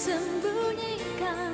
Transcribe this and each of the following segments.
Sembunyikan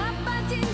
dapat cinta